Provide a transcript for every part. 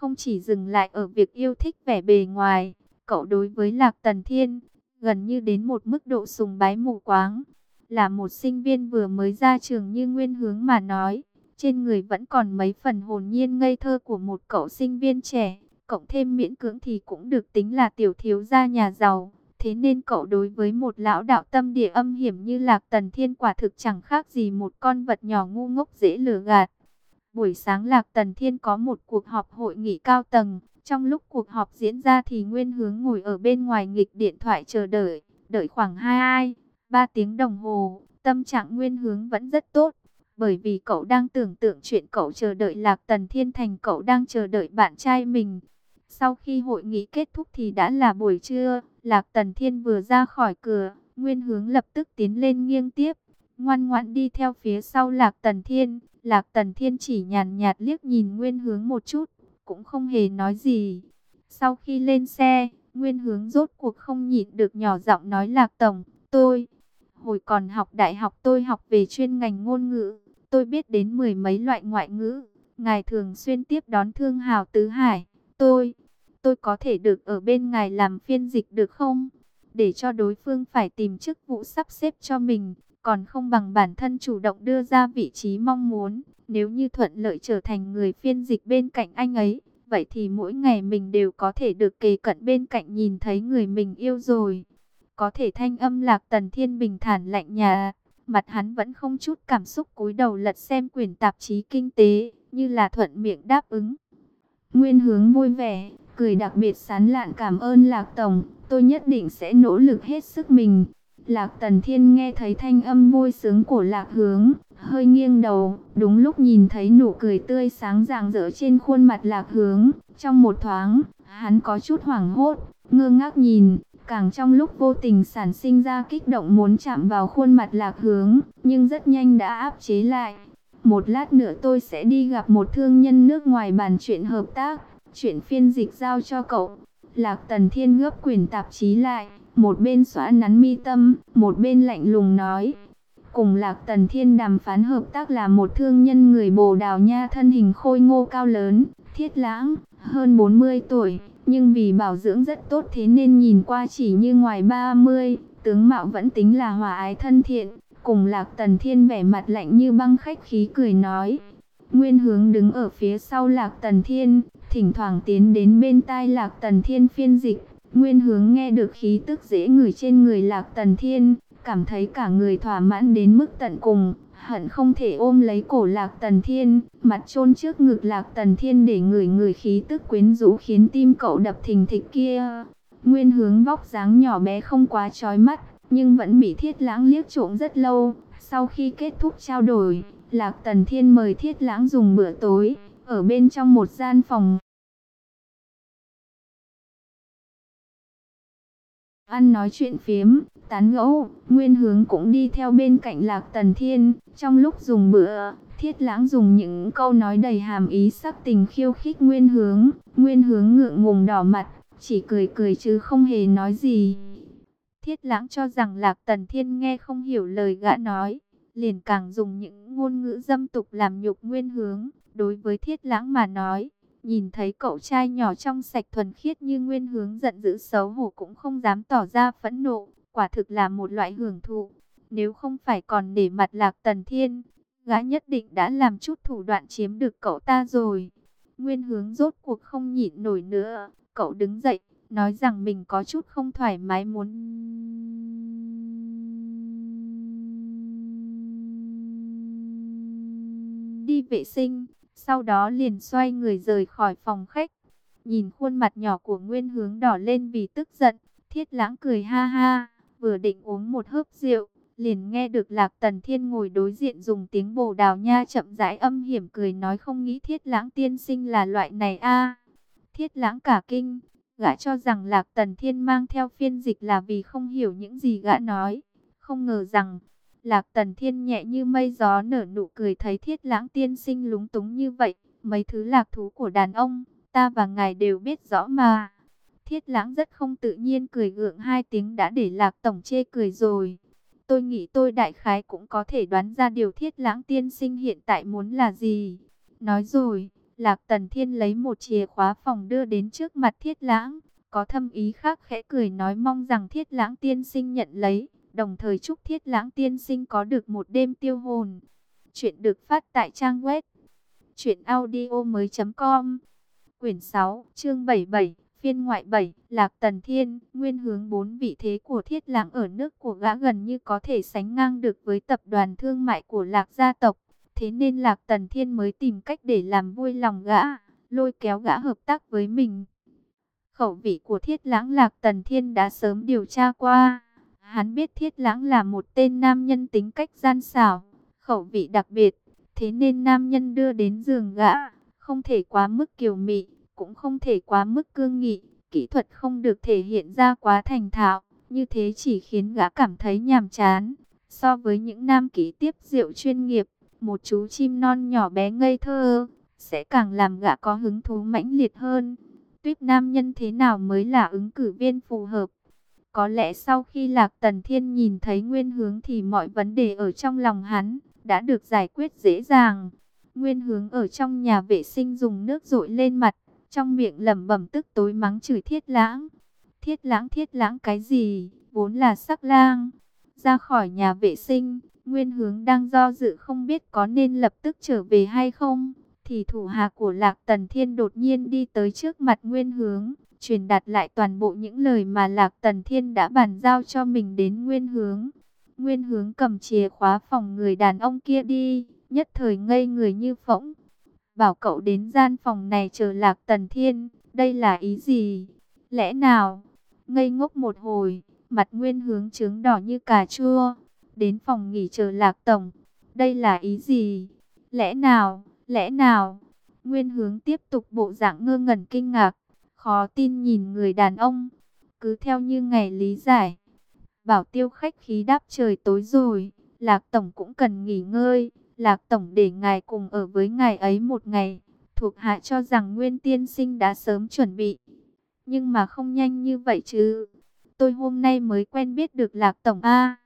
không chỉ dừng lại ở việc yêu thích vẻ bề ngoài, cậu đối với Lạc Tần Thiên, gần như đến một mức độ sùng bái mù quáng. Là một sinh viên vừa mới ra trường như Nguyên Hướng mà nói, trên người vẫn còn mấy phần hồn nhiên ngây thơ của một cậu sinh viên trẻ, cộng thêm miễn cưỡng thì cũng được tính là tiểu thiếu gia nhà giàu. Thế nên cậu đối với một lão đạo tâm địa âm hiểm như Lạc Tần Thiên quả thực chẳng khác gì một con vật nhỏ ngu ngốc dễ lừa gạt. Buổi sáng Lạc Tần Thiên có một cuộc họp hội nghị cao tầng. Trong lúc cuộc họp diễn ra thì Nguyên Hướng ngồi ở bên ngoài nghịch điện thoại chờ đợi. Đợi khoảng 2, 3 tiếng đồng hồ, tâm trạng Nguyên Hướng vẫn rất tốt. Bởi vì cậu đang tưởng tượng chuyện cậu chờ đợi Lạc Tần Thiên thành cậu đang chờ đợi bạn trai mình. Sau khi hội nghị kết thúc thì đã là buổi trưa, Lạc Tần Thiên vừa ra khỏi cửa, Nguyên Hướng lập tức tiến lên nghiêng tiếp, ngoan ngoãn đi theo phía sau Lạc Tần Thiên. Lạc Tần Thiên chỉ nhàn nhạt liếc nhìn Nguyên Hướng một chút, cũng không hề nói gì. Sau khi lên xe, Nguyên Hướng rốt cuộc không nhịn được nhỏ giọng nói Lạc Tổng, tôi, hồi còn học đại học tôi học về chuyên ngành ngôn ngữ, tôi biết đến mười mấy loại ngoại ngữ, ngài thường xuyên tiếp đón thương hào tứ hải, tôi, tôi có thể được ở bên ngài làm phiên dịch được không? Để cho đối phương phải tìm chức vụ sắp xếp cho mình, còn không bằng bản thân chủ động đưa ra vị trí mong muốn. Nếu như thuận lợi trở thành người phiên dịch bên cạnh anh ấy, vậy thì mỗi ngày mình đều có thể được kề cận bên cạnh nhìn thấy người mình yêu rồi. Có thể thanh âm lạc tần thiên bình thản lạnh nhà, mặt hắn vẫn không chút cảm xúc cúi đầu lật xem quyển tạp chí kinh tế, như là thuận miệng đáp ứng. Nguyên hướng vui vẻ, cười đặc biệt sán lạn cảm ơn Lạc Tổng, tôi nhất định sẽ nỗ lực hết sức mình. Lạc Tần Thiên nghe thấy thanh âm vui sướng của Lạc Hướng, hơi nghiêng đầu, đúng lúc nhìn thấy nụ cười tươi sáng rạng rỡ trên khuôn mặt Lạc Hướng. Trong một thoáng, hắn có chút hoảng hốt, ngơ ngác nhìn, càng trong lúc vô tình sản sinh ra kích động muốn chạm vào khuôn mặt Lạc Hướng, nhưng rất nhanh đã áp chế lại. Một lát nữa tôi sẽ đi gặp một thương nhân nước ngoài bàn chuyện hợp tác, chuyện phiên dịch giao cho cậu. Lạc Tần Thiên gấp quyển tạp chí lại, một bên xóa nắn mi tâm, một bên lạnh lùng nói. Cùng Lạc Tần Thiên đàm phán hợp tác là một thương nhân người Bồ Đào Nha thân hình khôi ngô cao lớn, thiết lãng, hơn 40 tuổi, nhưng vì bảo dưỡng rất tốt thế nên nhìn qua chỉ như ngoài 30, tướng mạo vẫn tính là hòa ái thân thiện. Cùng Lạc Tần Thiên vẻ mặt lạnh như băng khách khí cười nói. Nguyên hướng đứng ở phía sau Lạc Tần Thiên, thỉnh thoảng tiến đến bên tai Lạc Tần Thiên phiên dịch. Nguyên hướng nghe được khí tức dễ người trên người Lạc Tần Thiên, cảm thấy cả người thỏa mãn đến mức tận cùng, hận không thể ôm lấy cổ Lạc Tần Thiên, mặt chôn trước ngực Lạc Tần Thiên để người người khí tức quyến rũ khiến tim cậu đập thình thịch kia. Nguyên hướng vóc dáng nhỏ bé không quá trói mắt, nhưng vẫn bị Thiết Lãng liếc trộm rất lâu. Sau khi kết thúc trao đổi, Lạc Tần Thiên mời Thiết Lãng dùng bữa tối, ở bên trong một gian phòng. Ăn nói chuyện phiếm, tán gẫu, Nguyên Hướng cũng đi theo bên cạnh Lạc Tần Thiên. Trong lúc dùng bữa, Thiết Lãng dùng những câu nói đầy hàm ý sắc tình khiêu khích Nguyên Hướng. Nguyên Hướng ngượng ngùng đỏ mặt, chỉ cười cười chứ không hề nói gì. Thiết lãng cho rằng Lạc Tần Thiên nghe không hiểu lời gã nói, liền càng dùng những ngôn ngữ dâm tục làm nhục nguyên hướng. Đối với thiết lãng mà nói, nhìn thấy cậu trai nhỏ trong sạch thuần khiết như nguyên hướng giận dữ xấu hổ cũng không dám tỏ ra phẫn nộ, quả thực là một loại hưởng thụ. Nếu không phải còn để mặt Lạc Tần Thiên, gã nhất định đã làm chút thủ đoạn chiếm được cậu ta rồi. Nguyên hướng rốt cuộc không nhịn nổi nữa, cậu đứng dậy, nói rằng mình có chút không thoải mái muốn đi vệ sinh, sau đó liền xoay người rời khỏi phòng khách. Nhìn khuôn mặt nhỏ của Nguyên Hướng đỏ lên vì tức giận, Thiết Lãng cười ha ha, vừa định uống một hớp rượu, liền nghe được Lạc Tần Thiên ngồi đối diện dùng tiếng Bồ Đào Nha chậm rãi âm hiểm cười nói không nghĩ Thiết Lãng tiên sinh là loại này a. Thiết Lãng cả kinh, Gã cho rằng Lạc Tần Thiên mang theo phiên dịch là vì không hiểu những gì gã nói. Không ngờ rằng, Lạc Tần Thiên nhẹ như mây gió nở nụ cười thấy thiết lãng tiên sinh lúng túng như vậy. Mấy thứ lạc thú của đàn ông, ta và ngài đều biết rõ mà. Thiết lãng rất không tự nhiên cười gượng hai tiếng đã để Lạc Tổng chê cười rồi. Tôi nghĩ tôi đại khái cũng có thể đoán ra điều thiết lãng tiên sinh hiện tại muốn là gì. Nói rồi, Lạc Tần Thiên lấy một chìa khóa phòng đưa đến trước mặt Thiết Lãng, có thâm ý khác khẽ cười nói mong rằng Thiết Lãng tiên sinh nhận lấy, đồng thời chúc Thiết Lãng tiên sinh có được một đêm tiêu hồn. Chuyện được phát tại trang web truyệnaudiomoi.com. Quyển 6, chương 77, phiên ngoại 7, Lạc Tần Thiên, nguyên hướng bốn vị thế của Thiết Lãng ở nước của gã gần như có thể sánh ngang được với tập đoàn thương mại của Lạc gia tộc. Thế nên Lạc Tần Thiên mới tìm cách để làm vui lòng gã, lôi kéo gã hợp tác với mình. Khẩu vị của Thiết Lãng Lạc Tần Thiên đã sớm điều tra qua. Hắn biết Thiết Lãng là một tên nam nhân tính cách gian xảo, khẩu vị đặc biệt. Thế nên nam nhân đưa đến giường gã, không thể quá mức kiều mị, cũng không thể quá mức cương nghị. Kỹ thuật không được thể hiện ra quá thành thạo, như thế chỉ khiến gã cảm thấy nhàm chán. So với những nam kỹ tiếp rượu chuyên nghiệp, một chú chim non nhỏ bé ngây thơ, sẽ càng làm gã có hứng thú mãnh liệt hơn. Tuyết nam nhân thế nào mới là ứng cử viên phù hợp? Có lẽ sau khi Lạc Tần Thiên nhìn thấy nguyên hướng thì mọi vấn đề ở trong lòng hắn đã được giải quyết dễ dàng. Nguyên hướng ở trong nhà vệ sinh dùng nước rội lên mặt, trong miệng lẩm bẩm tức tối mắng chửi thiết lãng. Thiết lãng thiết lãng cái gì, vốn là sắc lang. Ra khỏi nhà vệ sinh, Nguyên hướng đang do dự không biết có nên lập tức trở về hay không. Thì thủ hạ của Lạc Tần Thiên đột nhiên đi tới trước mặt Nguyên hướng, truyền đạt lại toàn bộ những lời mà Lạc Tần Thiên đã bàn giao cho mình đến Nguyên hướng. Nguyên hướng cầm chìa khóa phòng người đàn ông kia đi, nhất thời ngây người như phỗng. Bảo cậu đến gian phòng này chờ Lạc Tần Thiên, đây là ý gì? Lẽ nào? Ngây ngốc một hồi, mặt Nguyên hướng trướng đỏ như cà chua đến phòng nghỉ chờ lạc tổng. Đây là ý gì? Lẽ nào? Lẽ nào? Nguyên hướng tiếp tục bộ dạng ngơ ngẩn kinh ngạc, khó tin nhìn người đàn ông. Cứ theo như ngày lý giải. Bảo tiêu khách khí đáp trời tối rồi, Lạc Tổng cũng cần nghỉ ngơi. Lạc Tổng để ngài cùng ở với ngài ấy một ngày. Thuộc hạ cho rằng Nguyên Tiên Sinh đã sớm chuẩn bị. Nhưng mà không nhanh như vậy chứ. Tôi hôm nay mới quen biết được Lạc Tổng A.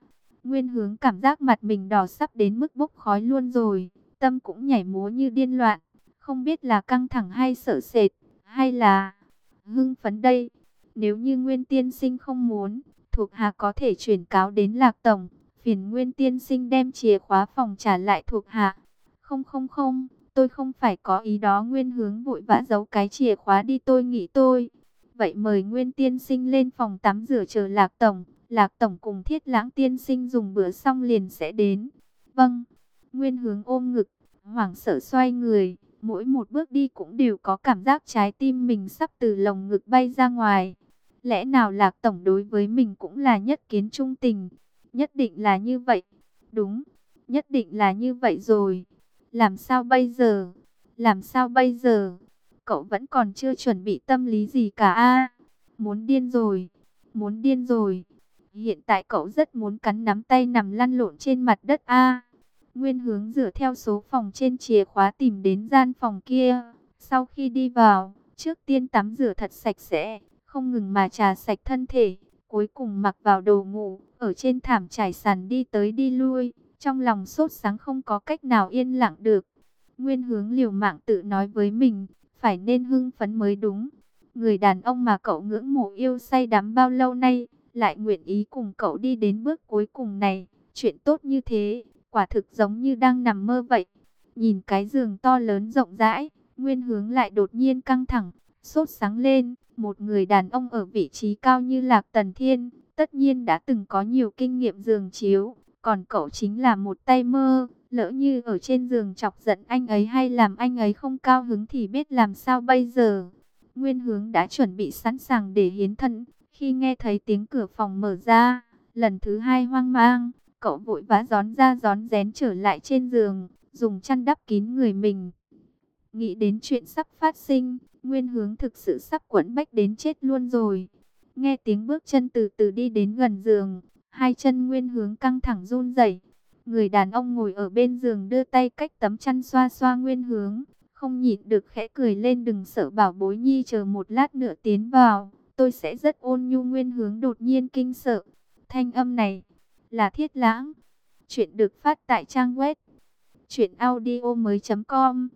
Nguyên hướng cảm giác mặt mình đỏ sắp đến mức bốc khói luôn rồi. Tâm cũng nhảy múa như điên loạn. Không biết là căng thẳng hay sợ sệt, hay là hưng phấn đây. Nếu như Nguyên Tiên Sinh không muốn, thuộc hạ có thể chuyển cáo đến Lạc Tổng. Phiền Nguyên Tiên Sinh đem chìa khóa phòng trả lại thuộc hạ. Không không không, tôi không phải có ý đó Nguyên hướng vội vã giấu cái chìa khóa đi tôi nghĩ tôi. Vậy mời Nguyên Tiên Sinh lên phòng tắm rửa chờ Lạc Tổng. Lạc Tổng cùng Thiết Lãng Tiên Sinh dùng bữa xong liền sẽ đến. Vâng, Nguyên hướng ôm ngực, hoảng sợ xoay người, mỗi một bước đi cũng đều có cảm giác trái tim mình sắp từ lồng ngực bay ra ngoài. Lẽ nào Lạc Tổng đối với mình cũng là nhất kiến trung tình? Nhất định là như vậy. Đúng, nhất định là như vậy rồi. Làm sao bây giờ? Làm sao bây giờ? Cậu vẫn còn chưa chuẩn bị tâm lý gì cả a Muốn điên rồi, muốn điên rồi. Hiện tại cậu rất muốn cắn nắm tay nằm lăn lộn trên mặt đất A. Nguyên hướng dựa theo số phòng trên chìa khóa tìm đến gian phòng kia. Sau khi đi vào, trước tiên tắm rửa thật sạch sẽ, không ngừng mà trà sạch thân thể. Cuối cùng mặc vào đồ ngủ, ở trên thảm trải sàn đi tới đi lui. Trong lòng sốt sáng không có cách nào yên lặng được. Nguyên hướng liều mạng tự nói với mình, phải nên hưng phấn mới đúng. Người đàn ông mà cậu ngưỡng mộ yêu say đắm bao lâu nay, lại nguyện ý cùng cậu đi đến bước cuối cùng này. Chuyện tốt như thế, quả thực giống như đang nằm mơ vậy. Nhìn cái giường to lớn rộng rãi, nguyên hướng lại đột nhiên căng thẳng, sốt sáng lên. Một người đàn ông ở vị trí cao như Lạc Tần Thiên, tất nhiên đã từng có nhiều kinh nghiệm giường chiếu. Còn cậu chính là một tay mơ, lỡ như ở trên giường chọc giận anh ấy hay làm anh ấy không cao hứng thì biết làm sao bây giờ. Nguyên hướng đã chuẩn bị sẵn sàng để hiến thân, khi nghe thấy tiếng cửa phòng mở ra, lần thứ hai hoang mang, cậu vội vã gión ra gión rén trở lại trên giường, dùng chăn đắp kín người mình. Nghĩ đến chuyện sắp phát sinh, nguyên hướng thực sự sắp quẫn bách đến chết luôn rồi. Nghe tiếng bước chân từ từ đi đến gần giường, hai chân nguyên hướng căng thẳng run rẩy. Người đàn ông ngồi ở bên giường đưa tay cách tấm chăn xoa xoa nguyên hướng, không nhịn được khẽ cười lên đừng sợ bảo bối nhi chờ một lát nữa tiến vào tôi sẽ rất ôn nhu nguyên hướng đột nhiên kinh sợ. Thanh âm này là thiết lãng. Chuyện được phát tại trang web audio mới com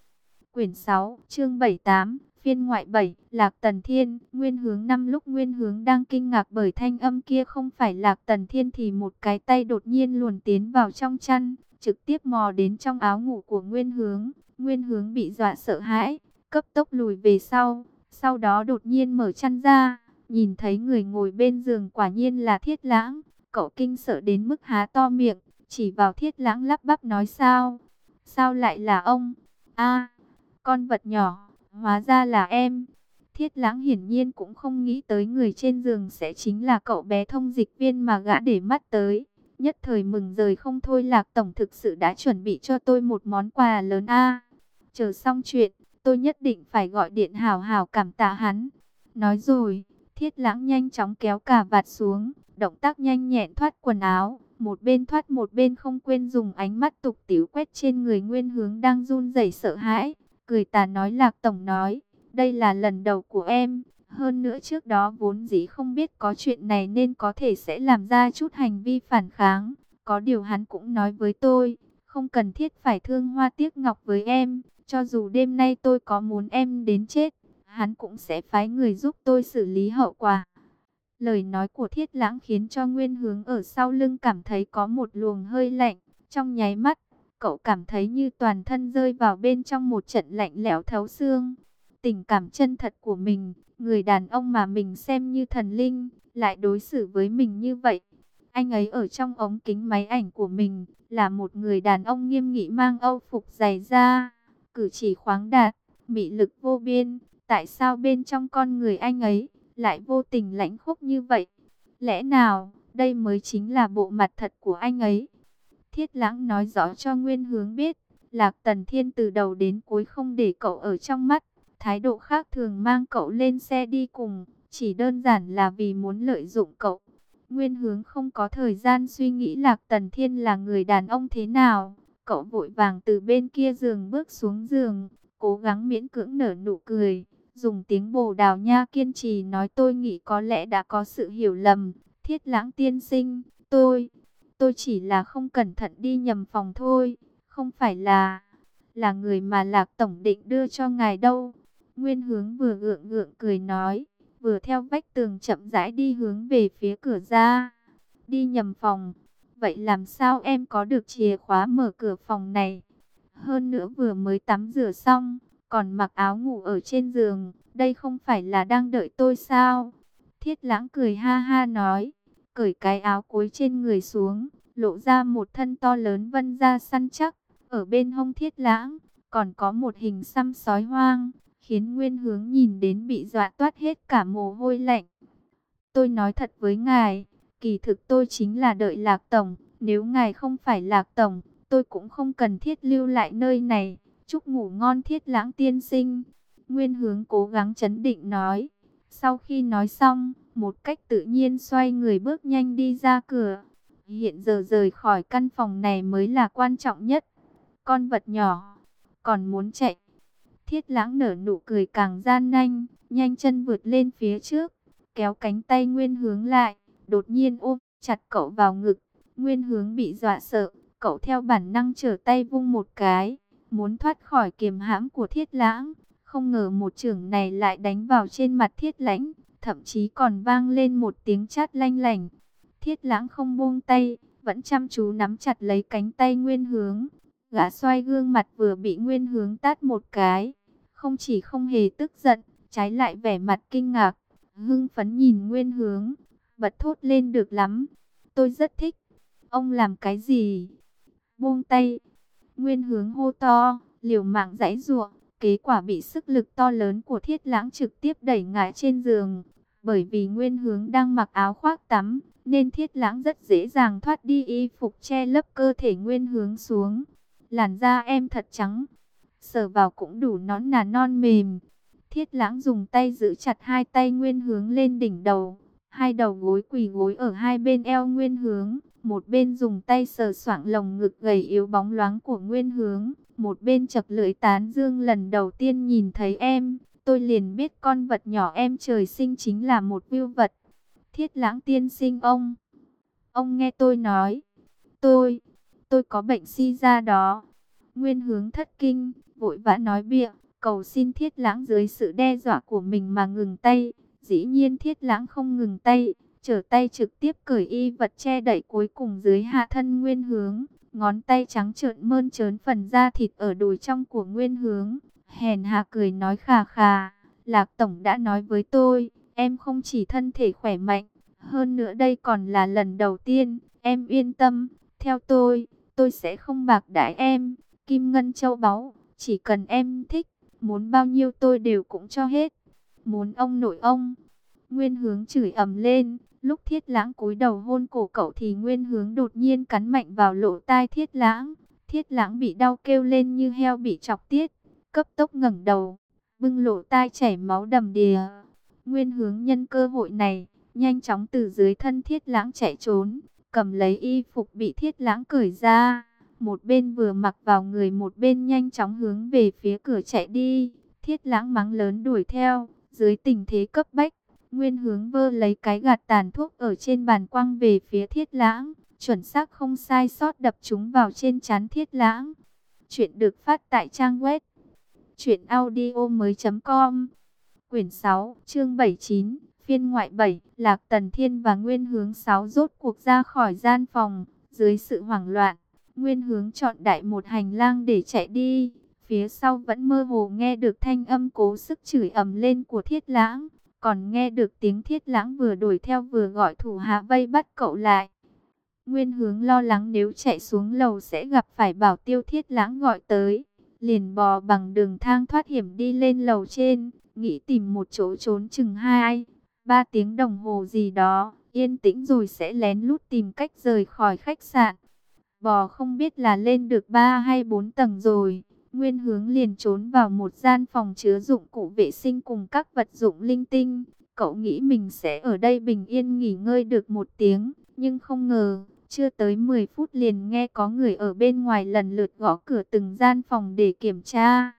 quyển 6, chương 78, phiên ngoại 7, Lạc Tần Thiên, Nguyên Hướng năm lúc Nguyên Hướng đang kinh ngạc bởi thanh âm kia không phải Lạc Tần Thiên thì một cái tay đột nhiên luồn tiến vào trong chăn, trực tiếp mò đến trong áo ngủ của Nguyên Hướng. Nguyên Hướng bị dọa sợ hãi, cấp tốc lùi về sau, sau đó đột nhiên mở chăn ra, nhìn thấy người ngồi bên giường quả nhiên là Thiết Lãng, cậu kinh sợ đến mức há to miệng, chỉ vào Thiết Lãng lắp bắp nói sao? Sao lại là ông? A, con vật nhỏ, hóa ra là em. Thiết lãng hiển nhiên cũng không nghĩ tới người trên giường sẽ chính là cậu bé thông dịch viên mà gã để mắt tới. Nhất thời mừng rời không thôi lạc tổng thực sự đã chuẩn bị cho tôi một món quà lớn a. chờ xong chuyện, tôi nhất định phải gọi điện hào hào cảm tạ hắn. Nói rồi, thiết lãng nhanh chóng kéo cả vạt xuống, động tác nhanh nhẹn thoát quần áo, một bên thoát một bên không quên dùng ánh mắt tục tiểu quét trên người nguyên hướng đang run rẩy sợ hãi. Cười tà nói lạc tổng nói, đây là lần đầu của em. Hơn nữa trước đó vốn dĩ không biết có chuyện này nên có thể sẽ làm ra chút hành vi phản kháng. Có điều hắn cũng nói với tôi, không cần thiết phải thương hoa tiếc ngọc với em. Cho dù đêm nay tôi có muốn em đến chết, hắn cũng sẽ phái người giúp tôi xử lý hậu quả. Lời nói của thiết lãng khiến cho nguyên hướng ở sau lưng cảm thấy có một luồng hơi lạnh. Trong nháy mắt, cậu cảm thấy như toàn thân rơi vào bên trong một trận lạnh lẽo thấu xương. Tình cảm chân thật của mình, người đàn ông mà mình xem như thần linh, lại đối xử với mình như vậy. Anh ấy ở trong ống kính máy ảnh của mình, là một người đàn ông nghiêm nghị mang âu phục dày da, cử chỉ khoáng đạt, mị lực vô biên. Tại sao bên trong con người anh ấy, lại vô tình lãnh khúc như vậy. Lẽ nào, đây mới chính là bộ mặt thật của anh ấy. Thiết lãng nói rõ cho Nguyên Hướng biết, Lạc Tần Thiên từ đầu đến cuối không để cậu ở trong mắt. Thái độ khác thường mang cậu lên xe đi cùng, chỉ đơn giản là vì muốn lợi dụng cậu. Nguyên Hướng không có thời gian suy nghĩ Lạc Tần Thiên là người đàn ông thế nào. Cậu vội vàng từ bên kia giường bước xuống giường, cố gắng miễn cưỡng nở nụ cười dùng tiếng bồ đào nha kiên trì nói tôi nghĩ có lẽ đã có sự hiểu lầm. Thiết lãng tiên sinh, tôi, tôi chỉ là không cẩn thận đi nhầm phòng thôi, không phải là, là người mà lạc tổng định đưa cho ngài đâu. Nguyên hướng vừa gượng gượng cười nói, vừa theo vách tường chậm rãi đi hướng về phía cửa ra. Đi nhầm phòng, vậy làm sao em có được chìa khóa mở cửa phòng này? Hơn nữa vừa mới tắm rửa xong còn mặc áo ngủ ở trên giường, đây không phải là đang đợi tôi sao? Thiết lãng cười ha ha nói, cởi cái áo cuối trên người xuống, lộ ra một thân to lớn vân da săn chắc, ở bên hông thiết lãng, còn có một hình xăm sói hoang, khiến nguyên hướng nhìn đến bị dọa toát hết cả mồ hôi lạnh. Tôi nói thật với ngài, kỳ thực tôi chính là đợi lạc tổng, nếu ngài không phải lạc tổng, tôi cũng không cần thiết lưu lại nơi này. Chúc ngủ ngon thiết lãng tiên sinh. Nguyên hướng cố gắng chấn định nói. Sau khi nói xong, một cách tự nhiên xoay người bước nhanh đi ra cửa. Hiện giờ rời khỏi căn phòng này mới là quan trọng nhất. Con vật nhỏ, còn muốn chạy. Thiết lãng nở nụ cười càng gian nanh, nhanh chân vượt lên phía trước, kéo cánh tay Nguyên hướng lại, đột nhiên ôm chặt cậu vào ngực. Nguyên hướng bị dọa sợ, cậu theo bản năng trở tay vung một cái muốn thoát khỏi kiềm hãm của thiết lãng. Không ngờ một trưởng này lại đánh vào trên mặt thiết lãnh, thậm chí còn vang lên một tiếng chát lanh lành. Thiết lãng không buông tay, vẫn chăm chú nắm chặt lấy cánh tay nguyên hướng. Gã xoay gương mặt vừa bị nguyên hướng tát một cái. Không chỉ không hề tức giận, trái lại vẻ mặt kinh ngạc. Hưng phấn nhìn nguyên hướng, bật thốt lên được lắm. Tôi rất thích. Ông làm cái gì? Buông tay, Nguyên hướng hô to, liều mạng giãy giụa, kết quả bị sức lực to lớn của thiết lãng trực tiếp đẩy ngã trên giường. Bởi vì nguyên hướng đang mặc áo khoác tắm, nên thiết lãng rất dễ dàng thoát đi y phục che lấp cơ thể nguyên hướng xuống. Làn da em thật trắng, sờ vào cũng đủ nón nà non mềm. Thiết lãng dùng tay giữ chặt hai tay nguyên hướng lên đỉnh đầu, hai đầu gối quỳ gối ở hai bên eo nguyên hướng. Một bên dùng tay sờ soạng lồng ngực gầy yếu bóng loáng của Nguyên Hướng. Một bên chập lưỡi tán dương lần đầu tiên nhìn thấy em. Tôi liền biết con vật nhỏ em trời sinh chính là một viêu vật. Thiết lãng tiên sinh ông. Ông nghe tôi nói. Tôi, tôi có bệnh si ra đó. Nguyên hướng thất kinh, vội vã nói bịa. cầu xin thiết lãng dưới sự đe dọa của mình mà ngừng tay. Dĩ nhiên thiết lãng không ngừng tay, trở tay trực tiếp cởi y vật che đẩy cuối cùng dưới hạ thân nguyên hướng. Ngón tay trắng trợn mơn trớn phần da thịt ở đùi trong của nguyên hướng. Hèn hạ cười nói khà khà, Lạc Tổng đã nói với tôi, em không chỉ thân thể khỏe mạnh, hơn nữa đây còn là lần đầu tiên, em yên tâm, theo tôi, tôi sẽ không bạc đãi em, kim ngân châu báu, chỉ cần em thích, muốn bao nhiêu tôi đều cũng cho hết. Muốn ông nội ông. Nguyên hướng chửi ầm lên, lúc thiết lãng cúi đầu hôn cổ cậu thì nguyên hướng đột nhiên cắn mạnh vào lỗ tai thiết lãng. Thiết lãng bị đau kêu lên như heo bị chọc tiết, cấp tốc ngẩng đầu, bưng lỗ tai chảy máu đầm đìa. Nguyên hướng nhân cơ hội này, nhanh chóng từ dưới thân thiết lãng chạy trốn, cầm lấy y phục bị thiết lãng cởi ra. Một bên vừa mặc vào người một bên nhanh chóng hướng về phía cửa chạy đi. Thiết lãng mắng lớn đuổi theo, dưới tình thế cấp bách. Nguyên hướng vơ lấy cái gạt tàn thuốc ở trên bàn quăng về phía thiết lãng. Chuẩn xác không sai sót đập chúng vào trên chán thiết lãng. Chuyện được phát tại trang web. Chuyện audio mới.com Quyển 6, chương 79 Phiên ngoại 7, Lạc Tần Thiên và Nguyên Hướng 6 rốt cuộc ra khỏi gian phòng, dưới sự hoảng loạn, Nguyên Hướng chọn đại một hành lang để chạy đi, phía sau vẫn mơ hồ nghe được thanh âm cố sức chửi ầm lên của Thiết Lãng, còn nghe được tiếng Thiết Lãng vừa đuổi theo vừa gọi thủ hạ vây bắt cậu lại. Nguyên Hướng lo lắng nếu chạy xuống lầu sẽ gặp phải bảo tiêu Thiết Lãng gọi tới, liền bò bằng đường thang thoát hiểm đi lên lầu trên, nghĩ tìm một chỗ trốn chừng hai ba tiếng đồng hồ gì đó, yên tĩnh rồi sẽ lén lút tìm cách rời khỏi khách sạn. Bò không biết là lên được ba hay bốn tầng rồi. Nguyên hướng liền trốn vào một gian phòng chứa dụng cụ vệ sinh cùng các vật dụng linh tinh. Cậu nghĩ mình sẽ ở đây bình yên nghỉ ngơi được một tiếng, nhưng không ngờ, chưa tới 10 phút liền nghe có người ở bên ngoài lần lượt gõ cửa từng gian phòng để kiểm tra.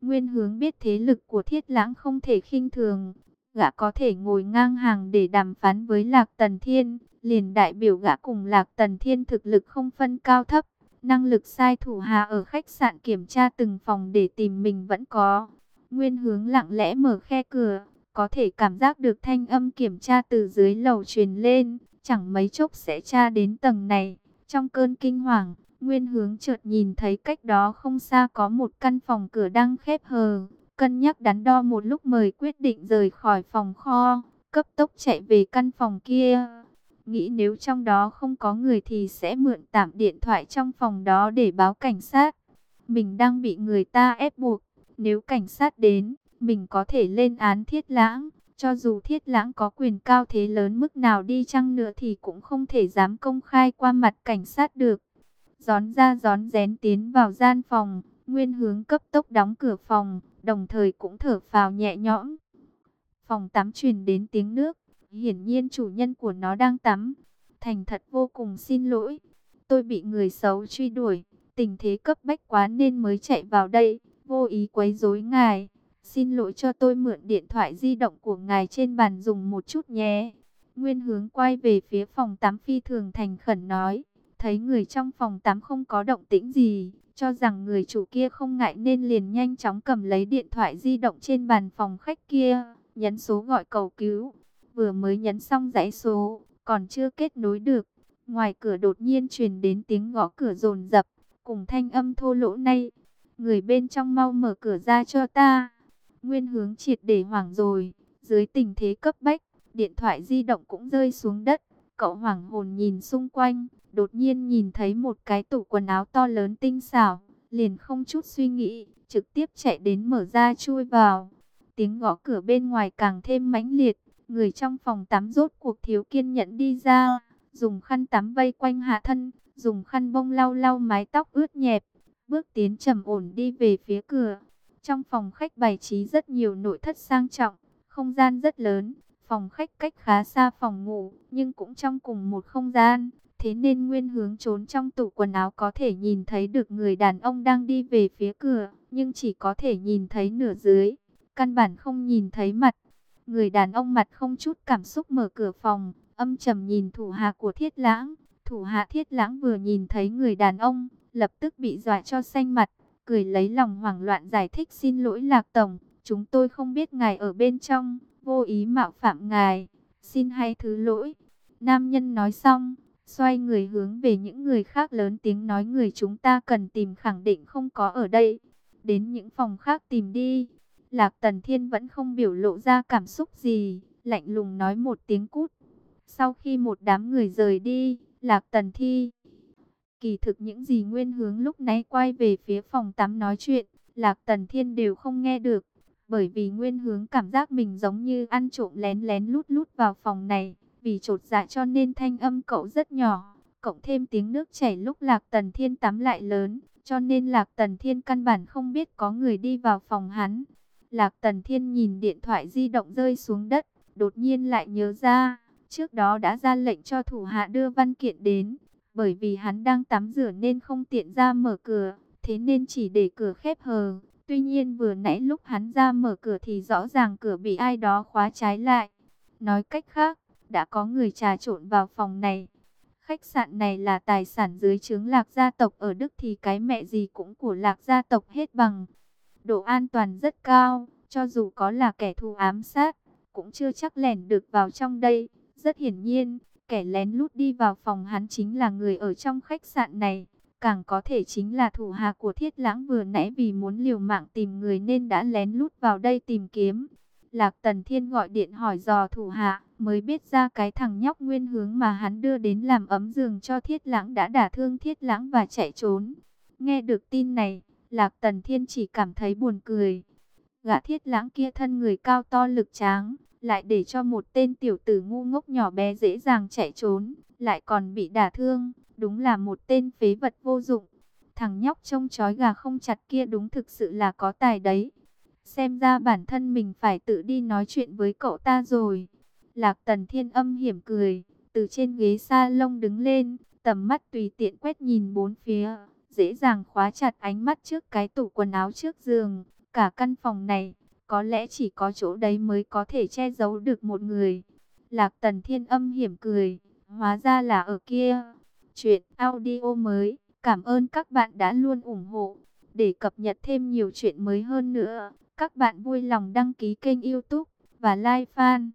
Nguyên hướng biết thế lực của thiết lãng không thể khinh thường, gã có thể ngồi ngang hàng để đàm phán với Lạc Tần Thiên, liền đại biểu gã cùng Lạc Tần Thiên thực lực không phân cao thấp, năng lực sai thủ hạ ở khách sạn kiểm tra từng phòng để tìm mình vẫn có. Nguyên hướng lặng lẽ mở khe cửa, có thể cảm giác được thanh âm kiểm tra từ dưới lầu truyền lên, chẳng mấy chốc sẽ tra đến tầng này. Trong cơn kinh hoàng, Nguyên hướng chợt nhìn thấy cách đó không xa có một căn phòng cửa đang khép hờ. Cân nhắc đắn đo một lúc mời quyết định rời khỏi phòng kho, cấp tốc chạy về căn phòng kia. Nghĩ nếu trong đó không có người thì sẽ mượn tạm điện thoại trong phòng đó để báo cảnh sát. Mình đang bị người ta ép buộc, nếu cảnh sát đến, mình có thể lên án thiết lãng. Cho dù thiết lãng có quyền cao thế lớn mức nào đi chăng nữa thì cũng không thể dám công khai qua mặt cảnh sát được. Gión ra gión rén tiến vào gian phòng, nguyên hướng cấp tốc đóng cửa phòng, đồng thời cũng thở phào nhẹ nhõm. Phòng tắm truyền đến tiếng nước, hiển nhiên chủ nhân của nó đang tắm. Thành thật vô cùng xin lỗi, tôi bị người xấu truy đuổi, tình thế cấp bách quá nên mới chạy vào đây, vô ý quấy rối ngài. Xin lỗi cho tôi mượn điện thoại di động của ngài trên bàn dùng một chút nhé. Nguyên hướng quay về phía phòng tắm phi thường thành khẩn nói, thấy người trong phòng tắm không có động tĩnh gì, cho rằng người chủ kia không ngại nên liền nhanh chóng cầm lấy điện thoại di động trên bàn phòng khách kia, nhấn số gọi cầu cứu. Vừa mới nhấn xong dãy số, còn chưa kết nối được. Ngoài cửa đột nhiên truyền đến tiếng gõ cửa rồn rập, cùng thanh âm thô lỗ nay Người bên trong mau mở cửa ra cho ta. Nguyên hướng triệt để hoảng rồi, dưới tình thế cấp bách, điện thoại di động cũng rơi xuống đất. Cậu hoảng hồn nhìn xung quanh, đột nhiên nhìn thấy một cái tủ quần áo to lớn tinh xảo, liền không chút suy nghĩ, trực tiếp chạy đến mở ra chui vào. Tiếng gõ cửa bên ngoài càng thêm mãnh liệt, người trong phòng tắm rốt cuộc thiếu kiên nhẫn đi ra, dùng khăn tắm vây quanh hạ thân, dùng khăn bông lau lau mái tóc ướt nhẹp, bước tiến trầm ổn đi về phía cửa. Trong phòng khách bày trí rất nhiều nội thất sang trọng, không gian rất lớn, phòng khách cách khá xa phòng ngủ, nhưng cũng trong cùng một không gian. Thế nên nguyên hướng trốn trong tủ quần áo có thể nhìn thấy được người đàn ông đang đi về phía cửa, nhưng chỉ có thể nhìn thấy nửa dưới, căn bản không nhìn thấy mặt. Người đàn ông mặt không chút cảm xúc mở cửa phòng, âm trầm nhìn thủ hạ của thiết lãng. Thủ hạ thiết lãng vừa nhìn thấy người đàn ông, lập tức bị dọa cho xanh mặt, cười lấy lòng hoảng loạn giải thích xin lỗi Lạc Tổng, chúng tôi không biết ngài ở bên trong, vô ý mạo phạm ngài, xin hay thứ lỗi. Nam nhân nói xong, xoay người hướng về những người khác lớn tiếng nói người chúng ta cần tìm khẳng định không có ở đây. Đến những phòng khác tìm đi. Lạc Tần Thiên vẫn không biểu lộ ra cảm xúc gì, lạnh lùng nói một tiếng cút. Sau khi một đám người rời đi, Lạc Tần Thi Kỳ thực những gì Nguyên Hướng lúc nãy quay về phía phòng tắm nói chuyện, Lạc Tần Thiên đều không nghe được, bởi vì Nguyên Hướng cảm giác mình giống như ăn trộm lén lén lút lút vào phòng này, vì trột dạ cho nên thanh âm cậu rất nhỏ, cộng thêm tiếng nước chảy lúc Lạc Tần Thiên tắm lại lớn, cho nên Lạc Tần Thiên căn bản không biết có người đi vào phòng hắn. Lạc Tần Thiên nhìn điện thoại di động rơi xuống đất, đột nhiên lại nhớ ra, trước đó đã ra lệnh cho thủ hạ đưa văn kiện đến, bởi vì hắn đang tắm rửa nên không tiện ra mở cửa, thế nên chỉ để cửa khép hờ. Tuy nhiên vừa nãy lúc hắn ra mở cửa thì rõ ràng cửa bị ai đó khóa trái lại. Nói cách khác, đã có người trà trộn vào phòng này. Khách sạn này là tài sản dưới trướng lạc gia tộc ở Đức thì cái mẹ gì cũng của lạc gia tộc hết bằng. Độ an toàn rất cao, cho dù có là kẻ thù ám sát, cũng chưa chắc lẻn được vào trong đây. Rất hiển nhiên, Kẻ lén lút đi vào phòng hắn chính là người ở trong khách sạn này. Càng có thể chính là thủ hạ của thiết lãng vừa nãy vì muốn liều mạng tìm người nên đã lén lút vào đây tìm kiếm. Lạc Tần Thiên gọi điện hỏi dò thủ hạ, mới biết ra cái thằng nhóc nguyên hướng mà hắn đưa đến làm ấm giường cho thiết lãng đã đả thương thiết lãng và chạy trốn. Nghe được tin này, Lạc Tần Thiên chỉ cảm thấy buồn cười. Gã thiết lãng kia thân người cao to lực tráng, lại để cho một tên tiểu tử ngu ngốc nhỏ bé dễ dàng chạy trốn, lại còn bị đả thương, đúng là một tên phế vật vô dụng. Thằng nhóc trông chói gà không chặt kia đúng thực sự là có tài đấy. Xem ra bản thân mình phải tự đi nói chuyện với cậu ta rồi. Lạc tần thiên âm hiểm cười, từ trên ghế sa lông đứng lên, tầm mắt tùy tiện quét nhìn bốn phía, dễ dàng khóa chặt ánh mắt trước cái tủ quần áo trước giường. Cả căn phòng này, có lẽ chỉ có chỗ đấy mới có thể che giấu được một người. Lạc Tần Thiên âm hiểm cười, hóa ra là ở kia. Chuyện audio mới, cảm ơn các bạn đã luôn ủng hộ. Để cập nhật thêm nhiều chuyện mới hơn nữa, các bạn vui lòng đăng ký kênh youtube và like fan.